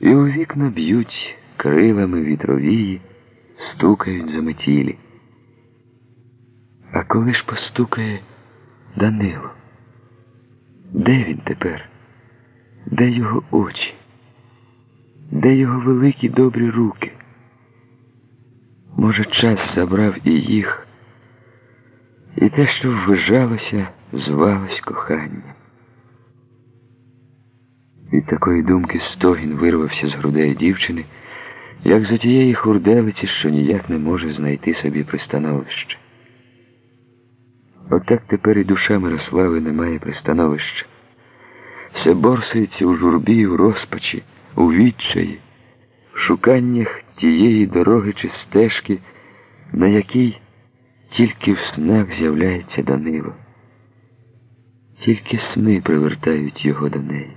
і у вікна б'ють крилами вітровії, стукають заметілі. А коли ж постукає Данило? Де він тепер? Де його очі? Де його великі добрі руки? Може, час забрав і їх, і те, що ввижалося, звалось коханням. Від такої думки стогін вирвався з грудей дівчини, як з тієї хурделиці, що ніяк не може знайти собі пристановище. Отак тепер і душа Мирослави не має пристановища. Все борсається у журбі, у розпачі, у відчаї, в шуканнях тієї дороги чи стежки, на якій тільки в снах з'являється Данило. Тільки сни привертають його до неї.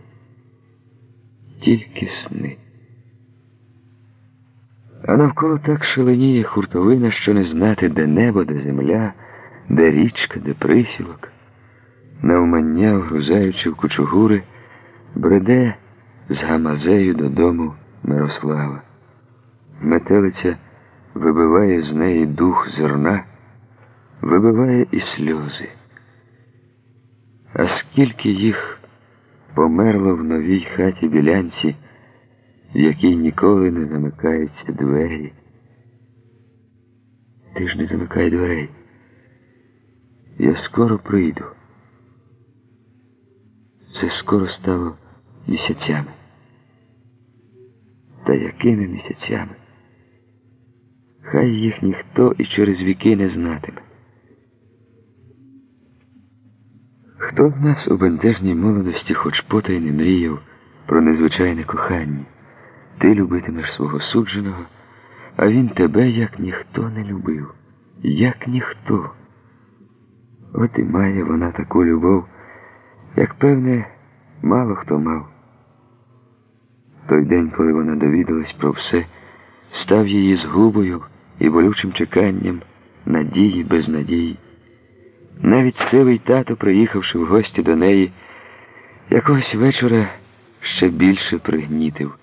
Тільки сни. А навколо так шаленіє хуртовина, що не знати, де небо, де земля, де річка, де присілок. Навмання, вгрузаючи в кучугури, бреде з гамазею додому Мирослава. Метелиця вибиває з неї дух зерна, вибиває і сльози. А скільки їх померло в новій хаті білянці, в якій ніколи не замикаються двері. Ти ж не замикай дверей. Я скоро прийду. Це скоро стало місяцями. Та якими місяцями? Хай їх ніхто і через віки не знатиме. Хто з нас у бентежній молодості хоч потай не мріяв про незвичайне кохання? Ти любитимеш свого судженого, а він тебе як ніхто не любив, як ніхто. От і має вона таку любов, як певне, мало хто мав. Той день, коли вона довідалась про все, став її згубою і болючим чеканням, надії без надії. Навіть сивий тато, приїхавши в гості до неї, якогось вечора ще більше пригнітив.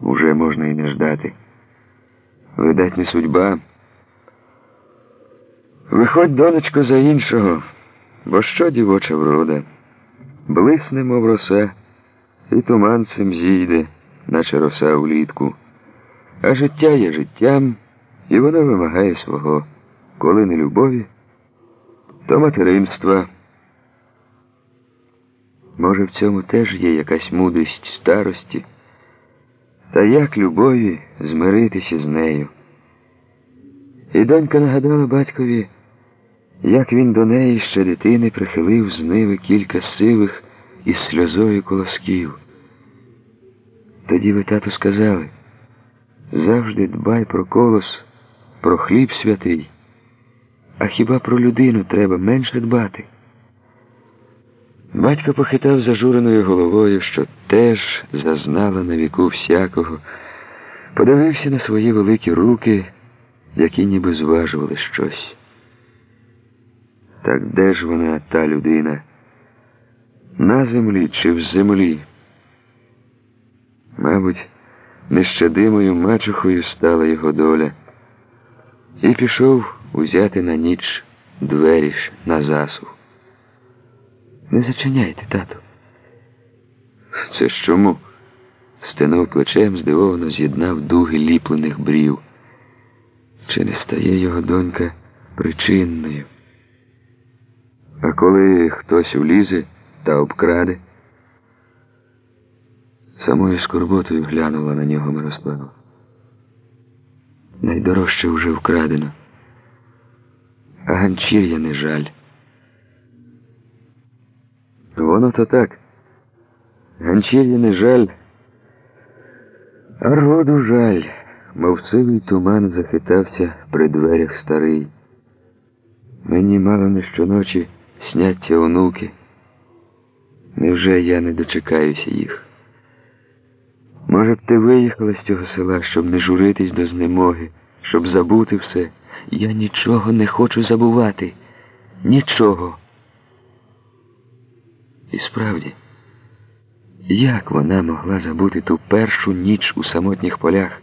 Уже можна і не ждати. Видать, не судьба. Виходь, донечко, за іншого, бо що дівоча врода? Блисне, мов роса, і туманцем зійде, наче роса влітку. А життя є життям, і воно вимагає свого. Коли не любові, то материнства. Може, в цьому теж є якась мудрість старості, та як любові змиритися з нею. І донька нагадала батькові, як він до неї ще дитини прихилив з ниви кілька сивих із сльозою колосків. Тоді ви, тату, сказали завжди дбай про колос, про хліб святий. А хіба про людину треба менше дбати? Батько похитав зажуреною головою, що теж зазнала на віку всякого, подивився на свої великі руки, які ніби зважували щось. Так де ж вона, та людина? На землі чи в землі? Мабуть, нещадимою мачухою стала його доля. І пішов узяти на ніч двері ж на засух. Не зачиняйте, тату. Це ж чому? Стенув плечем, здивовано з'єднав дуги ліплених брів. Чи не стає його донька причинною? А коли хтось улізе та обкраде, самою скорботою глянула на нього Мирослава. Найдорожче вже вкрадено, ганчір'я не жаль. Воно то так. Ганчір'я не жаль, а роду жаль, мов сивий туман захитався при дверях старий. Мені мало не щоночі сняться онуки. Невже я не дочекаюся їх? Може б ти виїхала з цього села, щоб не журитись до знемоги, щоб забути все. Я нічого не хочу забувати. Нічого. І справді, Як вона могла забути ту першу ніч у самотніх полях?